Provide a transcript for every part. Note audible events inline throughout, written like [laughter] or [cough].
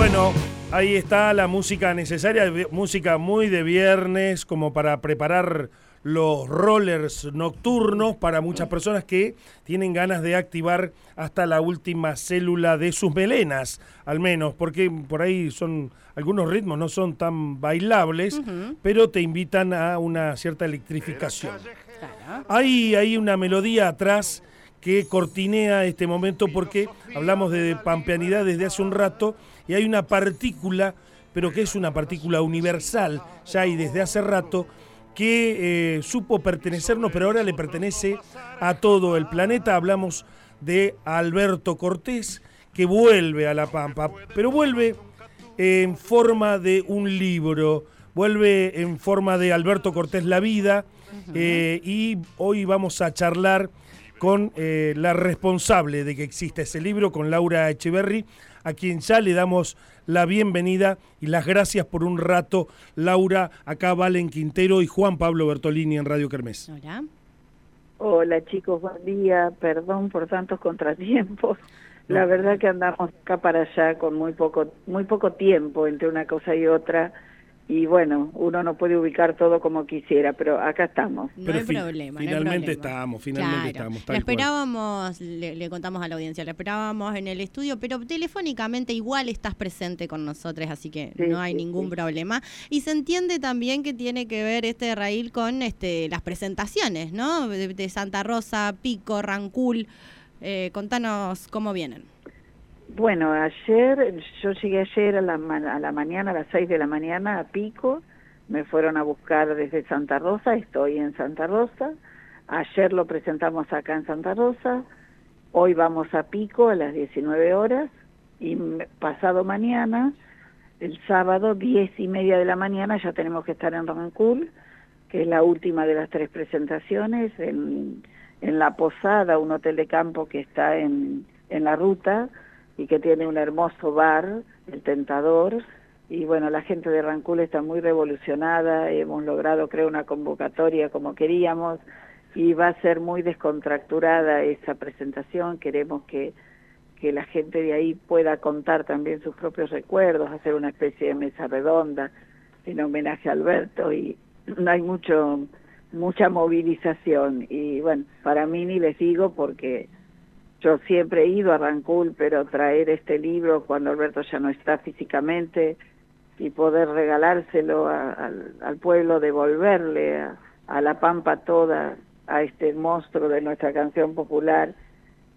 Bueno, ahí está la música necesaria, música muy de viernes, como para preparar los rollers nocturnos para muchas personas que tienen ganas de activar hasta la última célula de sus melenas, al menos, porque por ahí son algunos ritmos no son tan bailables, pero te invitan a una cierta electrificación. Hay, hay una melodía atrás que cortinea este momento porque hablamos de pampeanidad desde hace un rato y hay una partícula, pero que es una partícula universal ya y desde hace rato, que eh, supo pertenecernos, pero ahora le pertenece a todo el planeta. Hablamos de Alberto Cortés, que vuelve a La Pampa, pero vuelve en forma de un libro, vuelve en forma de Alberto Cortés La Vida, eh, y hoy vamos a charlar con eh, la responsable de que exista ese libro, con Laura Echeverry, a quien ya le damos la bienvenida y las gracias por un rato. Laura, acá Valen Quintero y Juan Pablo Bertolini en Radio Kermés. Hola. Hola chicos, buen día. Perdón por tantos contratiempos. La verdad que andamos acá para allá con muy poco, muy poco tiempo entre una cosa y otra y bueno, uno no puede ubicar todo como quisiera, pero acá estamos. No hay problema. Finalmente estamos, finalmente estamos. le esperábamos, le, contamos a la audiencia, le esperábamos en el estudio, pero telefónicamente igual estás presente con nosotros, así que no hay ningún problema. Y se entiende también que tiene que ver este raíl con este las presentaciones, ¿no? De, Santa Rosa, Pico, Rancul. Eh, contanos cómo vienen. Bueno, ayer, yo llegué ayer a la, a la mañana, a las 6 de la mañana a Pico, me fueron a buscar desde Santa Rosa, estoy en Santa Rosa, ayer lo presentamos acá en Santa Rosa, hoy vamos a Pico a las 19 horas. Y pasado mañana, el sábado, 10 y media de la mañana, ya tenemos que estar en Rancul, que es la última de las tres presentaciones, en, en La Posada, un hotel de campo que está en, en la ruta, y que tiene un hermoso bar, El Tentador, y bueno, la gente de Rancul está muy revolucionada, hemos logrado creo una convocatoria como queríamos y va a ser muy descontracturada esa presentación, queremos que, que la gente de ahí pueda contar también sus propios recuerdos, hacer una especie de mesa redonda en homenaje a Alberto y no hay mucho mucha movilización y bueno, para mí ni les digo porque yo siempre he ido a Rancul, pero traer este libro cuando Alberto ya no está físicamente y poder regalárselo al, pueblo, devolverle a, la pampa toda, a este monstruo de nuestra canción popular,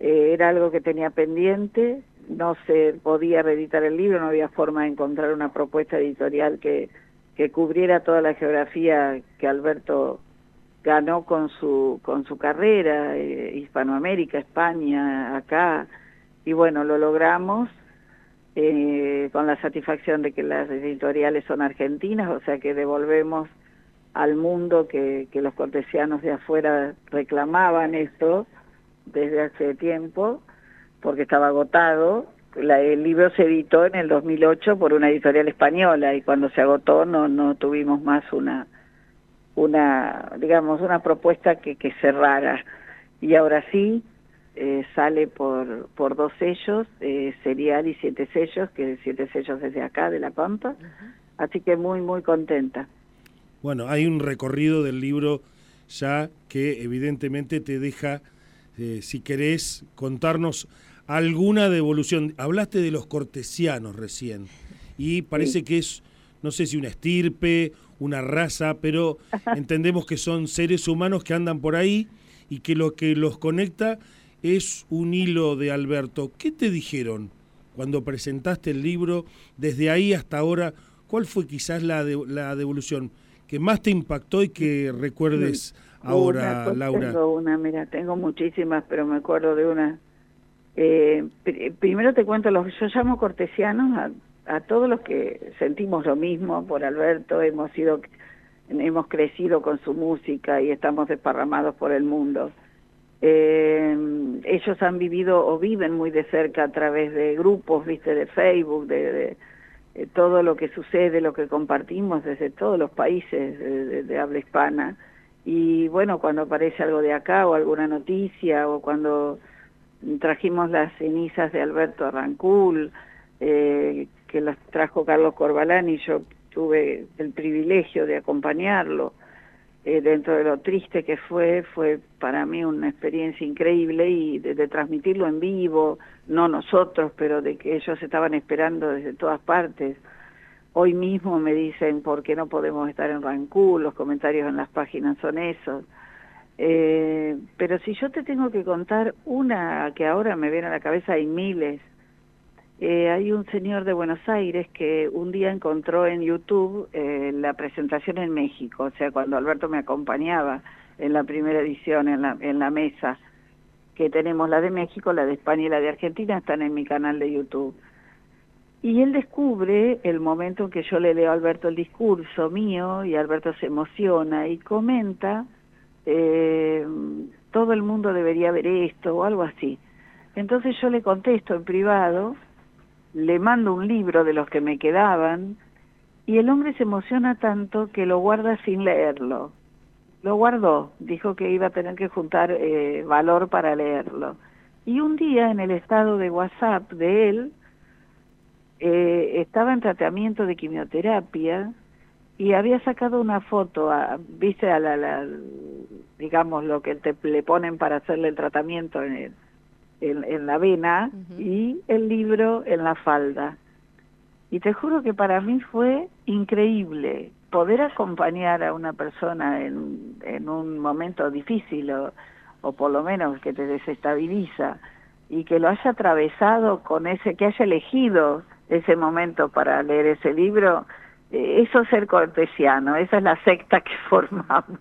eh, era algo que tenía pendiente, no se podía reeditar el libro, no había forma de encontrar una propuesta editorial que, que cubriera toda la geografía que Alberto ganó con su con su carrera eh, Hispanoamérica España acá y bueno lo logramos eh, con la satisfacción de que las editoriales son argentinas o sea que devolvemos al mundo que, que los cortesianos de afuera reclamaban esto desde hace tiempo porque estaba agotado. El libro se editó en el 2008 por una editorial española y cuando se agotó no no tuvimos más una una, digamos, una propuesta que, que cerrara. Y ahora sí, eh, sale por, por dos sellos, eh, Serial y Siete Sellos, que Siete Sellos desde acá, de La Pampa. Así que muy, muy contenta. Bueno, hay un recorrido del libro ya que evidentemente te deja, eh, si querés, contarnos alguna devolución. Hablaste de los cortesianos recién y parece que es, no sé si una estirpe una raza, pero entendemos que son seres humanos que andan por ahí y que lo que los conecta es un hilo de Alberto. ¿Qué te dijeron cuando presentaste el libro desde ahí hasta ahora? ¿Cuál fue quizás la, la devolución que más te impactó y que recuerdes ahora, Laura? Tengo una, mira, tengo muchísimas, pero me acuerdo de una. Eh, primero te cuento, los yo llamo cortesianos a a todos los que sentimos lo mismo por Alberto, hemos sido hemos crecido con su música y estamos desparramados por el mundo. Eh, ellos han vivido o viven muy de cerca a través de grupos, viste, de Facebook, de, todo lo que sucede, lo que compartimos desde todos los países de, de, habla hispana. Y bueno, cuando aparece algo de acá o alguna noticia o cuando trajimos las cenizas de Alberto Arrancul, eh, que las trajo Carlos Corbalán y yo tuve el privilegio de acompañarlo. Eh, dentro de lo triste que fue, fue para mí una experiencia increíble y de, transmitirlo en vivo, no nosotros, pero de que ellos estaban esperando desde todas partes. Hoy mismo me dicen por qué no podemos estar en Rancú, los comentarios en las páginas son esos. Eh, pero si yo te tengo que contar una que ahora me viene a la cabeza, hay miles. Eh, hay un señor de Buenos Aires que un día encontró en YouTube eh, la presentación en México, o sea, cuando Alberto me acompañaba en la primera edición en la, en la mesa, que tenemos la de México, la de España y la de Argentina, están en mi canal de YouTube. Y él descubre el momento en que yo le leo a Alberto el discurso mío y Alberto se emociona y comenta eh, todo el mundo debería ver esto o algo así. Entonces yo le contesto en privado, le mando un libro de los que me quedaban y el hombre se emociona tanto que lo guarda sin leerlo. Lo guardó, dijo que iba a tener que juntar eh, valor para leerlo. Y un día en el estado de WhatsApp de él, eh, estaba en tratamiento de quimioterapia y había sacado una foto, a, viste, a la, digamos, lo que te, le ponen para hacerle el tratamiento en, en, la vena y el libro en la falda. Y te juro que para mí fue increíble poder acompañar a una persona en, en un momento difícil o, o por lo menos que te desestabiliza y que lo haya atravesado con ese, que haya elegido ese momento para leer ese libro, eh, eso es ser cortesiano, esa es la secta que [laughs] formamos.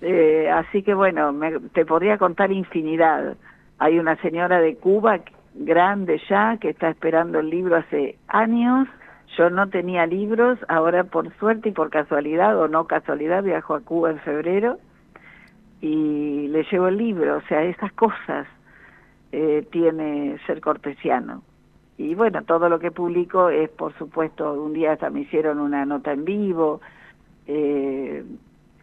Eh, así que bueno, me, te podría contar infinidad. Hay una señora de Cuba grande ya que está esperando el libro hace años. Yo no tenía libros, ahora por suerte y por casualidad o no casualidad viajo a Cuba en febrero y le llevo el libro. O sea, esas cosas eh, tiene ser cortesiano y bueno, todo lo que publico es, por supuesto, un día hasta me hicieron una nota en vivo, eh,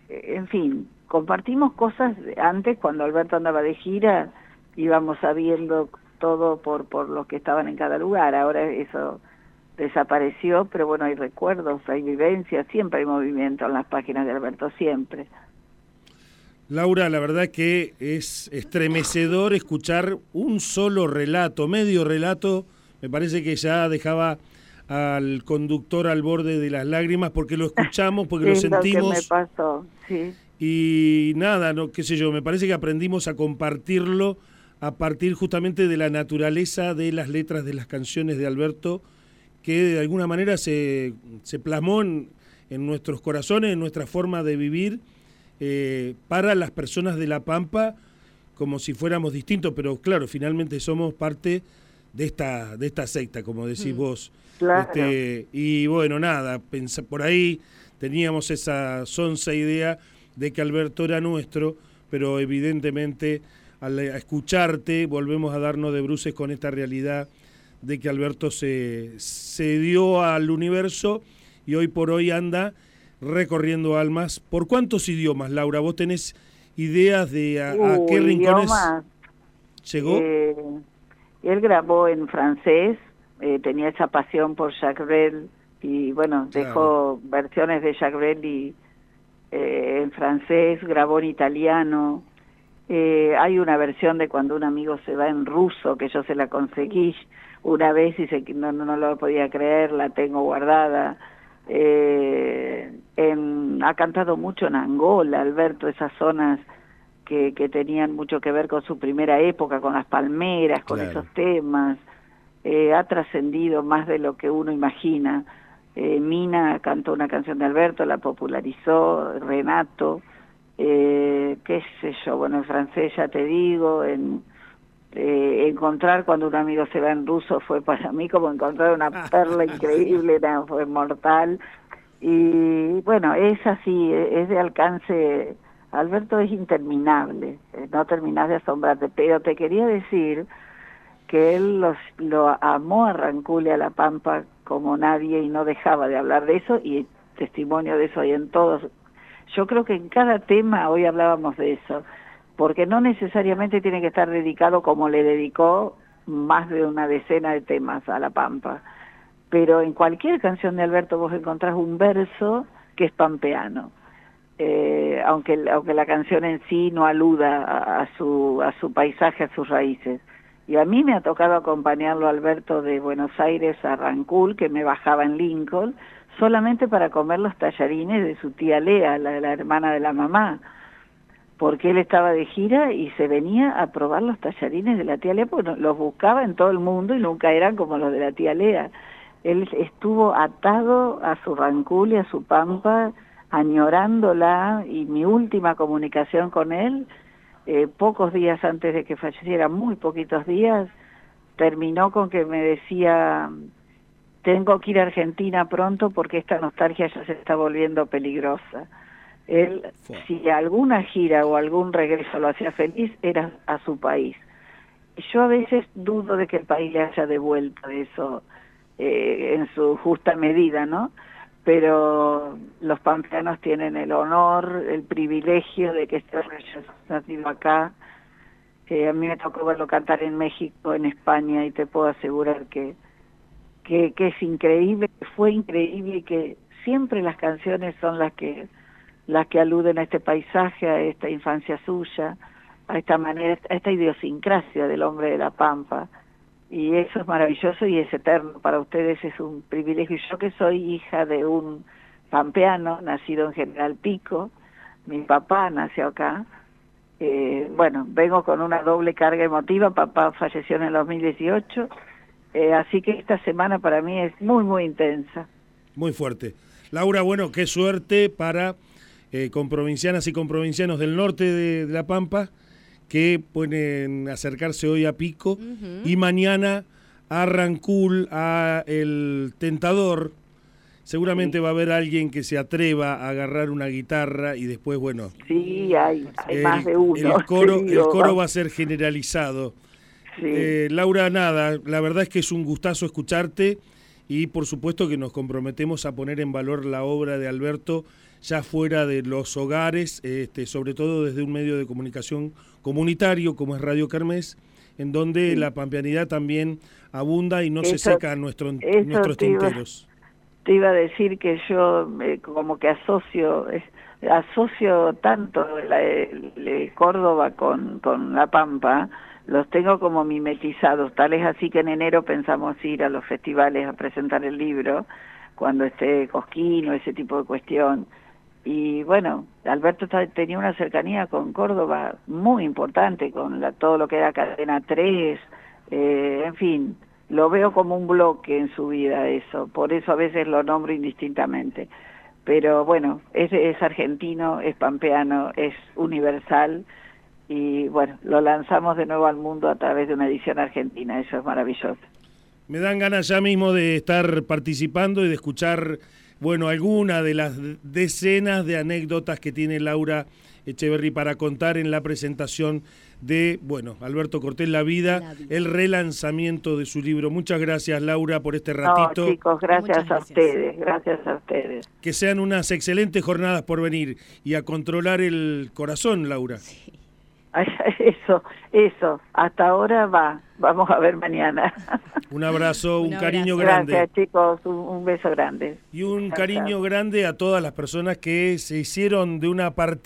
en fin, compartimos cosas antes cuando Alberto andaba de gira, íbamos sabiendo todo por, por los que estaban en cada lugar, ahora eso desapareció, pero bueno, hay recuerdos, hay vivencias, siempre hay movimiento en las páginas de Alberto, siempre. Laura, la verdad que es estremecedor escuchar un solo relato, medio relato, me parece que ya dejaba al conductor al borde de las lágrimas porque lo escuchamos, porque lo [laughs] sentimos. me pasó, sí. Y nada, no, qué sé yo, me parece que aprendimos a compartirlo a partir justamente de la naturaleza de las letras de las canciones de Alberto, que de alguna manera se, se plasmó en, nuestros corazones, en nuestra forma de vivir, eh, para las personas de La Pampa, como si fuéramos distintos, pero claro, finalmente somos parte de esta, de esta secta, como decís mm. vos. Este, y bueno, nada, por ahí teníamos esa sonsa idea de que Alberto era nuestro, pero evidentemente al escucharte volvemos a darnos de bruces con esta realidad de que Alberto se, se dio al universo y hoy por hoy anda recorriendo almas. ¿Por cuántos idiomas, Laura? ¿Vos tenés ideas de a, qué rincones llegó? Eh, él grabó en francés, eh, tenía esa pasión por Jacques Brel y bueno, dejó versiones de Jacques Brel y, eh, en francés, grabó en italiano. Eh, hay una versión de cuando un amigo se va en ruso, que yo se la conseguí una vez y se, no, no, lo podía creer, la tengo guardada. En, ha cantado mucho en Angola, Alberto, esas zonas que, tenían mucho que ver con su primera época, con las palmeras, con esos temas. Eh, ha trascendido más de lo que uno imagina. Eh, Mina cantó una canción de Alberto, la popularizó, Renato, eh, qué sé yo, bueno, en francés ya te digo, en encontrar cuando un amigo se va en ruso fue para mí como encontrar una perla [laughs] increíble, fue mortal. Y bueno, es así, es de alcance Alberto es interminable, eh, no terminas de asombrarte, pero te quería decir que él los, lo amó a Rancule a La Pampa como nadie y no dejaba de hablar de eso y testimonio de eso hay en todos. Yo creo que en cada tema, hoy hablábamos de eso, porque no necesariamente tiene que estar dedicado como le dedicó más de una decena de temas a La Pampa. pero en cualquier canción de Alberto vos encontrás un verso que es pampeano. Eh, aunque, aunque la canción en sí no aluda a, su, a su paisaje, a sus raíces. Y a mí me ha tocado acompañarlo Alberto de Buenos Aires a Rancul, que me bajaba en Lincoln, solamente para comer los tallarines de su tía Lea, la, la hermana de la mamá, porque él estaba de gira y se venía a probar los tallarines de la tía Lea, porque los buscaba en todo el mundo y nunca eran como los de la tía Lea. Él estuvo atado a su Rancul y a su Pampa, añorándola y mi última comunicación con él, eh, pocos días antes de que falleciera, muy poquitos días, terminó con que me decía, tengo que ir a Argentina pronto porque esta nostalgia ya se está volviendo peligrosa. Él, si alguna gira o algún regreso lo hacía feliz, era a su país. Yo a veces dudo de que el país le haya devuelto eso eh, en su justa medida, ¿no? pero los pampeanos tienen el honor, el privilegio de que este hombre haya nacido acá. Eh, a mí me tocó verlo cantar en México, en España, y te puedo asegurar que, que, que es increíble, fue increíble y que siempre las canciones son las que las que aluden a este paisaje, a esta infancia suya, a esta manera, a esta idiosincrasia del hombre de la pampa y eso es maravilloso y es eterno. Para ustedes es un privilegio. Yo que soy hija de un pampeano, nacido en General Pico, mi papá nació acá, eh, bueno, vengo con una doble carga emotiva, papá falleció en el 2018, eh, así que esta semana para mí es muy, muy intensa. Muy fuerte. Laura, bueno, qué suerte para eh, comprovincianas y comprovincianos del norte de La Pampa que pueden acercarse hoy a Pico y mañana a Rancul, a El Tentador. Seguramente va a haber alguien que se atreva a agarrar una guitarra y después, bueno. Sí, hay, más de uno. El coro, [laughs] el coro va a ser generalizado. Eh, Laura, nada, la verdad es que es un gustazo escucharte y por supuesto que nos comprometemos a poner en valor la obra de Alberto ya fuera de los hogares, este, sobre todo desde un medio de comunicación comunitario como es Radio Kermés, en donde la pampeanidad también abunda y no se seca nuestro, nuestros tinteros. te iba a decir que yo como que asocio asocio tanto la, Córdoba con, con La Pampa, los tengo como mimetizados, tal es así que en enero pensamos ir a los festivales a presentar el libro, cuando esté Cosquino, ese tipo de cuestión y bueno, Alberto tenía una cercanía con Córdoba muy importante, con la, todo lo que era Cadena 3, eh, en fin, lo veo como un bloque en su vida eso, por eso a veces lo nombro indistintamente. Pero bueno, es, es argentino, es pampeano, es universal y bueno, lo lanzamos de nuevo al mundo a través de una edición argentina, eso es maravilloso. Me dan ganas ya mismo de estar participando y de escuchar bueno, alguna de las decenas de anécdotas que tiene Laura Echeverry para contar en la presentación de, bueno, Alberto Cortés, La Vida, el relanzamiento de su libro. Muchas gracias, Laura, por este ratito. No, chicos, gracias, a ustedes, gracias a ustedes. Que sean unas excelentes jornadas por venir y a controlar el corazón, Laura. Sí. [laughs] Eso, eso. Hasta ahora va. Vamos a ver mañana. [laughs] Un abrazo, un, cariño grande. Gracias, chicos. Un, beso grande. Y un cariño grande a todas las personas que se hicieron de una partida.